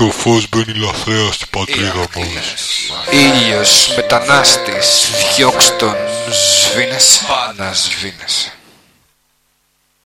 Το φως μπαίνει λαθρέα στην πατρίδα μας. Ήλιος μετανάστης, διώξ' τον, σβήνεσαι, να.